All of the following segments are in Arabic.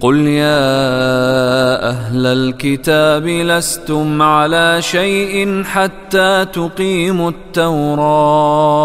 قل يا أهل الكتاب لستم على شيء حتى تقيموا التوراه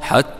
حتى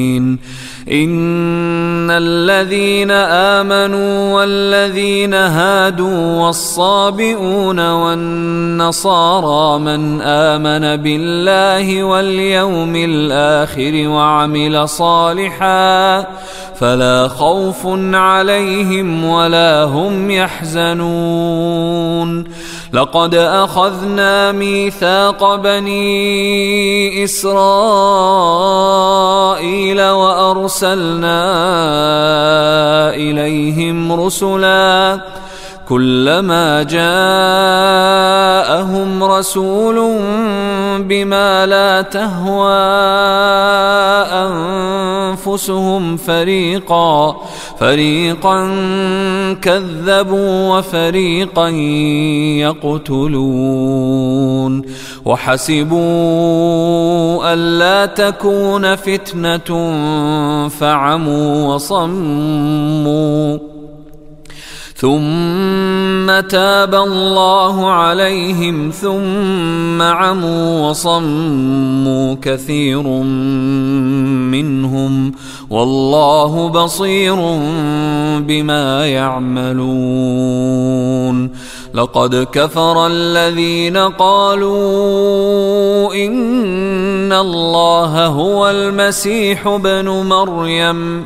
إن الذين آمنوا والذين هادوا والصابئون والنصارى من آمن بالله واليوم الآخر وعمل صالحا فلا خوف عليهم ولا هم يحزنون. لقد أخذنا ميثاق بني إسرائيل وأرسلنا إليهم رسلا كلما جاءهم رسول بما لا تهوى أنفسهم فريقا فريقا كذبوا وفريقا يقتلون. وحسبوا الا تكون فتنة فعموا وصموا. ثم تاب الله عليهم ثم عموا وصموا كثير منهم والله بصير بما يعملون. لقد كفر الذين قالوا إن الله هو المسيح ابن مريم.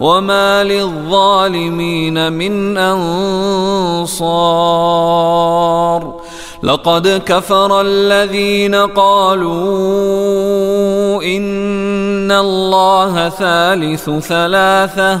وما للظالمين من انصار لقد كفر الذين قالوا ان الله ثالث ثلاثة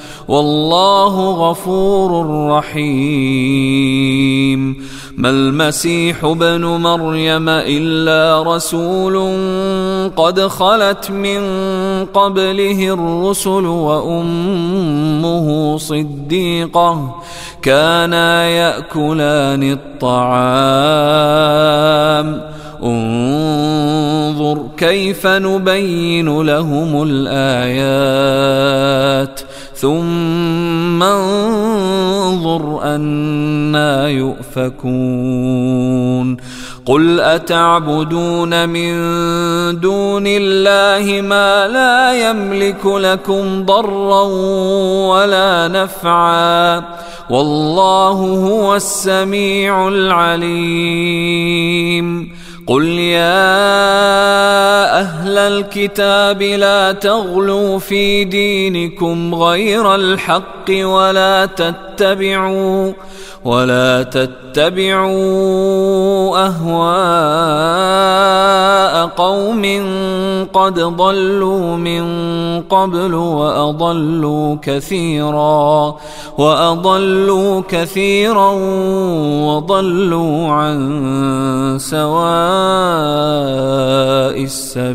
والله غفور رحيم. ما المسيح ابن مريم إلا رسول قد خلت من قبله الرسل وأمه صديقة كانا يأكلان الطعام. انظر كيف نبين لهم الآيات. ثم انظر أنا يؤفكون. قل أتعبدون من دون الله ما لا يملك لكم ضرا ولا نفعا. والله هو السميع العليم. قل يا أهل الكتاب لا تغلوا في دينكم غير الحق ولا تتبعوا ولا تتبعوا اهواء قوم قد ضلوا من قبل وأضلوا كثيرا وأضلوا كثيرا وضلوا عن سواء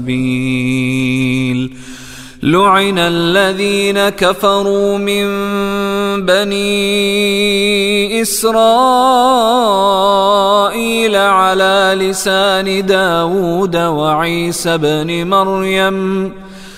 السبيل. لعن الذين كفروا من بني إسرائيل على لسان داود وعيسى بن مريم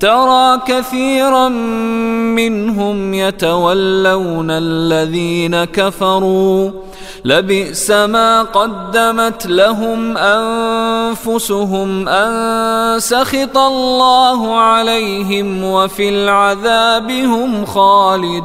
ترى كثيرا منهم يتولون الذين كفروا. لبئس ما قدمت لهم أنفسهم أن سخط الله عليهم وفي العذاب هم خالدون.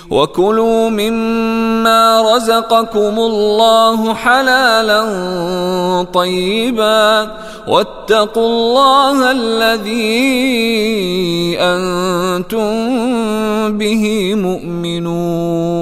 وكلوا مما رزقكم الله حلالا طيبا واتقوا الله الذي أنتم به مؤمنون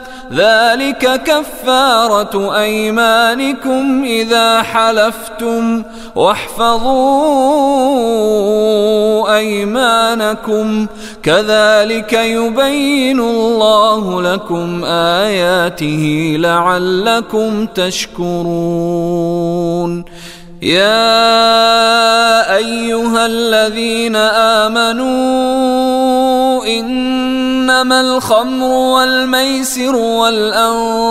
ذلك كفارة أيمانكم إذا حلفتم واحفظوا أيمانكم. كذلك يبين الله لكم آياته لعلكم تشكرون. يا أيها الذين آمنوا إنما الخمر والميسر والأنصاب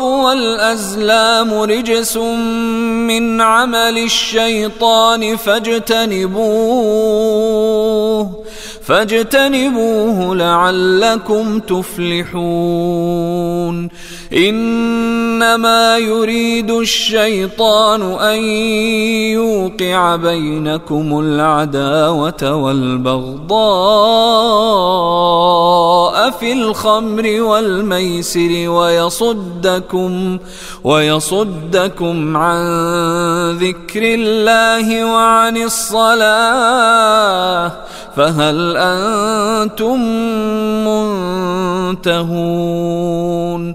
والأزلام رجس من عمل الشيطان فاجتنبوه فاجتنبوه لعلكم تفلحون إنما يريد الشيطان أن يوقع بينكم العداوة والبغضاء في الخمر والميسر ويصدكم ويصدكم عن ذكر الله وعن الصلاة فهل أنتم منتهون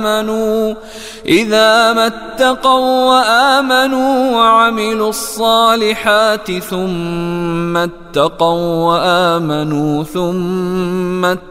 وامنوا إذا ما اتقوا وآمنوا وعملوا الصالحات ثم اتقوا وآمنوا ثم اتقوا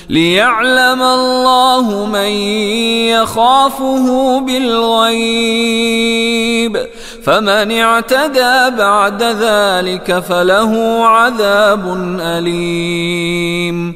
ليعلم الله من يخافه بالغيب. فمن اعتدى بعد ذلك فله عذاب أليم.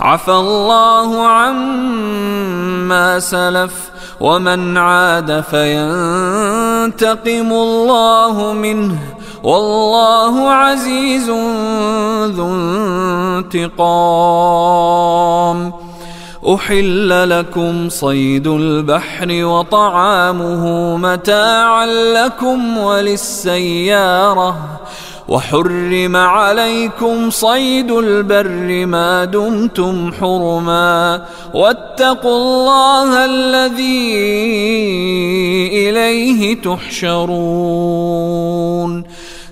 عفى الله عما سلف ومن عاد فينتقم الله منه والله عزيز ذو انتقام. أحل لكم صيد البحر وطعامه متاعا لكم وللسيارة وحرم عليكم صيد البر ما دمتم حرما واتقوا الله الذي إليه تحشرون.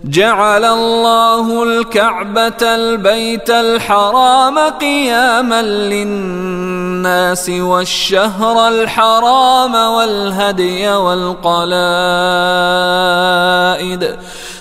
جعل الله الكعبة البيت الحرام قياما للناس والشهر الحرام والهدي والقلائد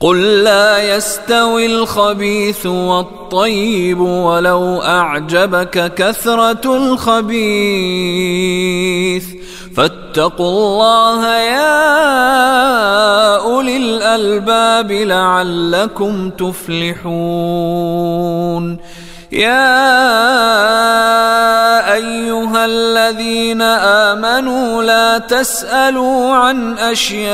قل لا يستوي الخبيث والطيب ولو أعجبك كثرة الخبيث. فاتقوا الله يا أولي الألباب لعلكم تفلحون. يا أيها الذين آمنوا لا تسألوا عن أشياء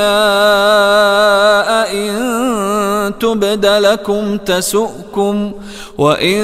إن تبد لكم تسؤكم وإن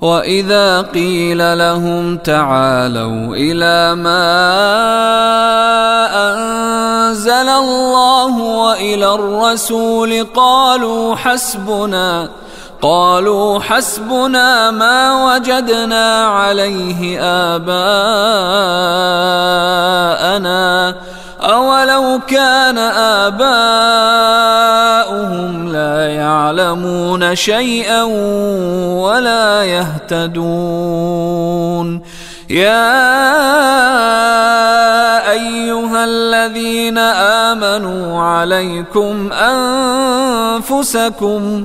وإذا قيل لهم تعالوا إلى ما أنزل الله وإلى الرسول قالوا حسبنا قالوا حسبنا ما وجدنا عليه آباءنا. اولو كان اباؤهم لا يعلمون شيئا ولا يهتدون يا ايها الذين امنوا عليكم انفسكم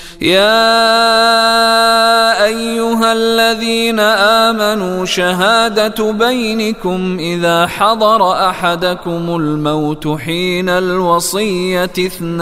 يا أيها الذين آمنوا شهادة بينكم إذا حضر أحدكم الموت حين الوصية اثنان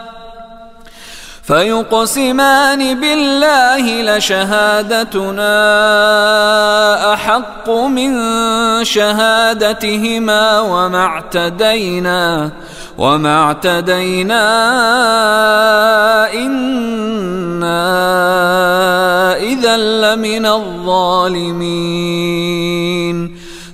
فيقسمان بالله لشهادتنا أحق من شهادتهما وما اعتدينا وما اعتدينا إنا إذا لمن الظالمين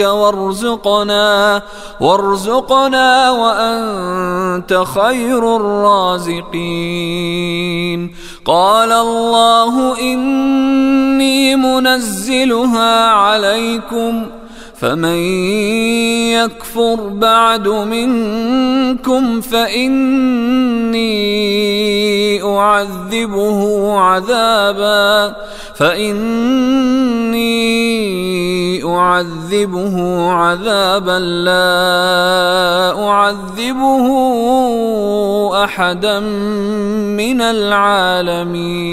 وارزقنا وارزقنا وأنت خير الرازقين. قال الله إني منزلها عليكم. فمن يكفر بعد منكم فإني أعذبه عذابا فإني أعذبه عذابا لا أعذبه أحدا من العالمين.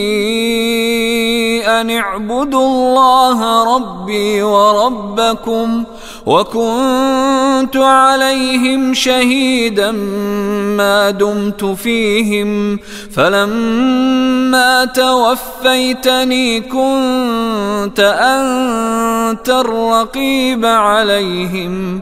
وربكم وكنت عليهم شهيدا ما دمت فيهم فلما توفيتني كنت أنت الرقيب عليهم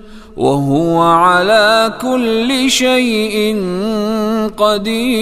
وهو على كل شيء قدير.